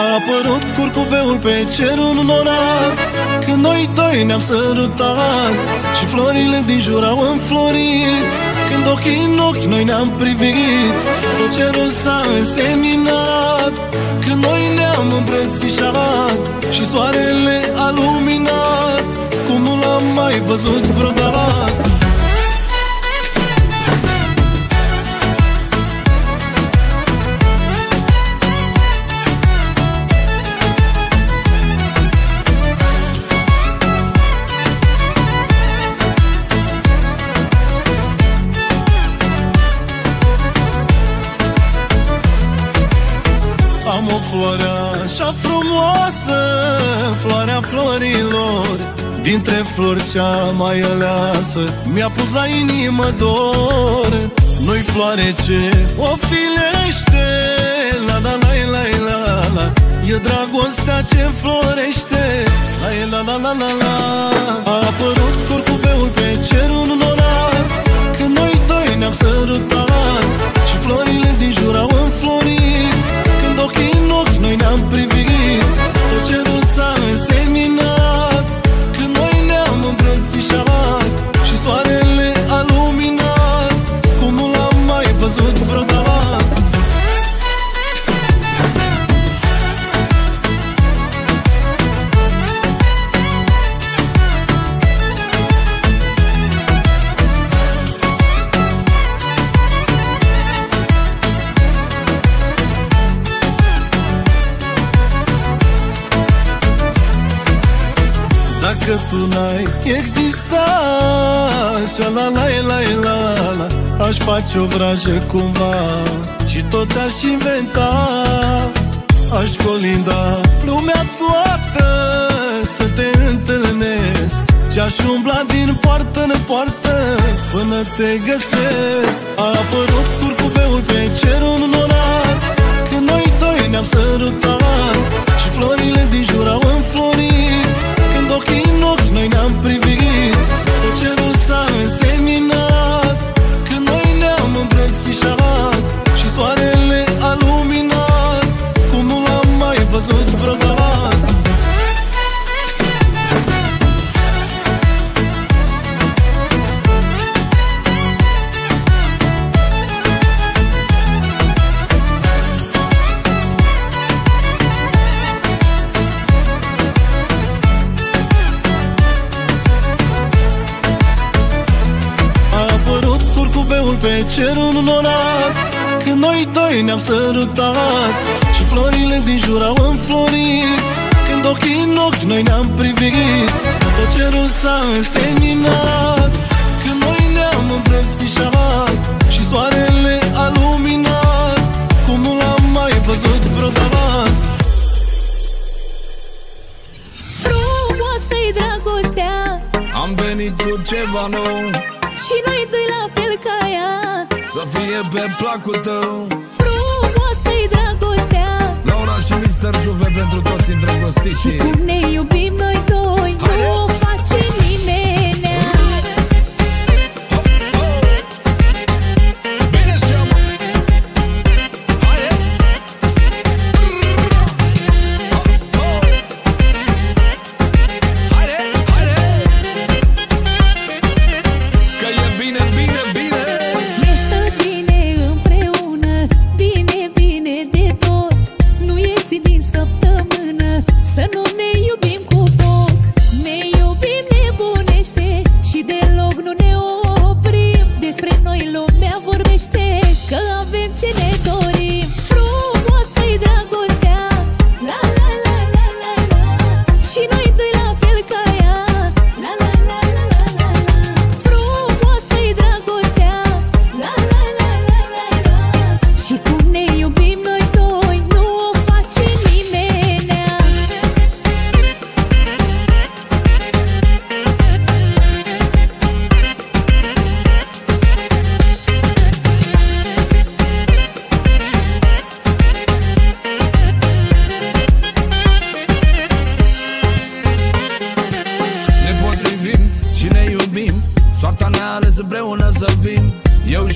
A apărut curcubeul pe cerul norat Când noi doi ne-am sărutat. Și florile din jur au înflorit Când ochii în ochi noi ne-am privit. Tot cerul s-a înseninat Când noi ne-am îmbrățișat. Și soarele a luminat Cum nu l-am mai văzut vreodată Dintre flori cea mai aleasă Mi-a pus la inimă dor. Nu-i floare ce o filește La la la la la la. E dragostea ce florește La la la la la la. A apărut curcubeul pe cerul norat Când noi doi ne-am sărutat Și florile din jur au înflorit tu n-ai exista Și la la la la la. Aș face o vrajă cumva Și tot aș inventa. Aș colinda lumea toată Să te întâlnesc. Și aș umbla din poartă în poartă Până te găsesc. A apărut curcubeul pe cerul norat Când noi doi ne-am sărutat Și florile din jur au înflorit. Când ochii în ochi noi ne-am privit. Tot cerul s-a privit Tot cerul s-a înseninat Când noi ne-am îmbrățișat Și soarele a luminat. Cum nu l-am mai văzut vreodată. Frumoasă-i dragostea. Am venit cu ceva nou. Și noi doi la fel ca ea. Să fie pe placul tău. Frumoasă-i dragostea Laura și Mr. Juve pentru toți îndrăgostiți Și cum ne iubim noi doi Haide! Nu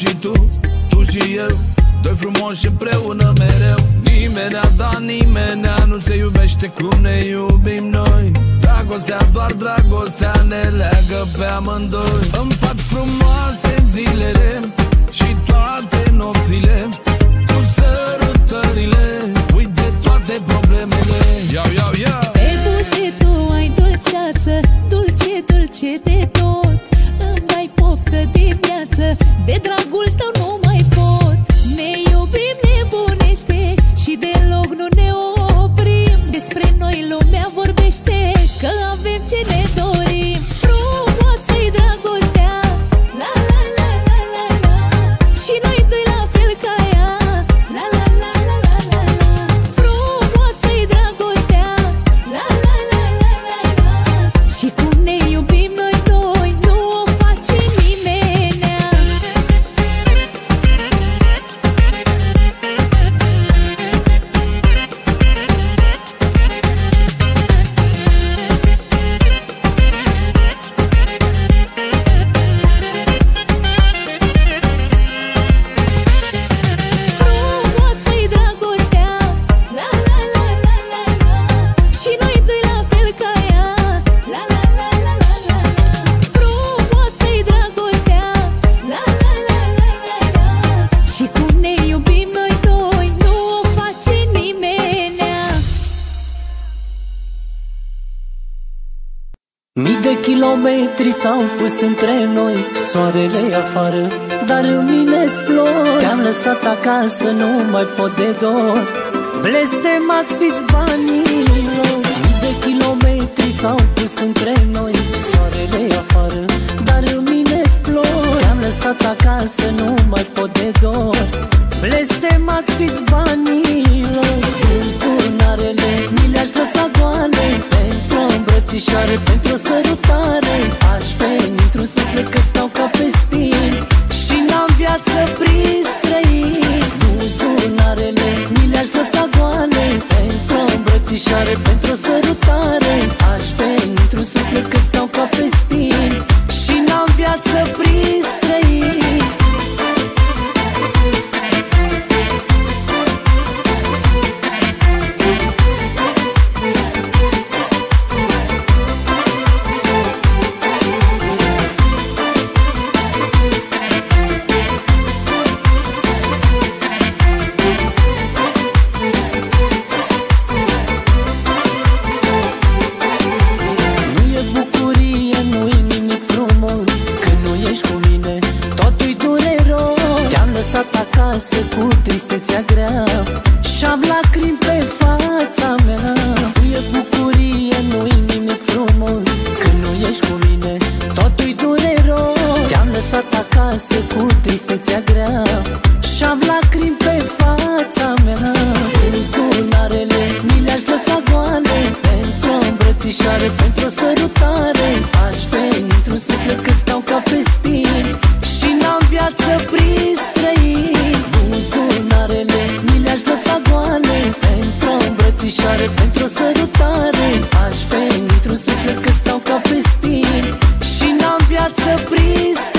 și tu, tu și eu. Doi frumoși împreună mereu. Nimeni a dat nimeni Nu se iubește cum ne iubim noi. Dragostea, doar dragostea Ne leagă pe amândoi. Îmi fac frumoase zilele Și toate nopțile Cu sărutările. Uite toate problemele. Iau, iau, iau. Pe buze tu ai dulceață Dulce, dulce s-au pus între noi Soarele afară, dar în mine splor Te-am lăsat acasă, nu mai pot de dor. Blestemați fiți banilor Mii de kilometri s-au pus între noi Soarele afară, dar în mine splor Te-am lăsat acasă, nu mai pot de dor. Blestemați fiți banilor Buzunarele mi le-aș lăsa goale Pentru o îmbrățișare, pentru o sărutare îmbrățișare, pentru viață prins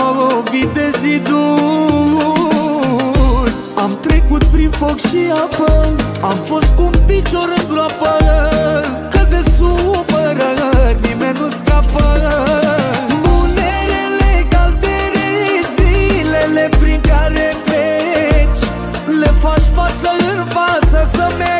lovit de ziduri. Am trecut prin foc și apă Am fost cu un picior în groapă. Că de supără nimeni nu scapă. Bunelele, caldere, zilele prin care treci Le faci față în față să mergi.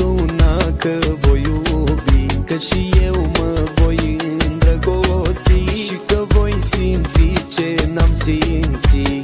Luna că voi iubi Că și eu mă voi îndrăgosti Și că voi simți ce n-am simțit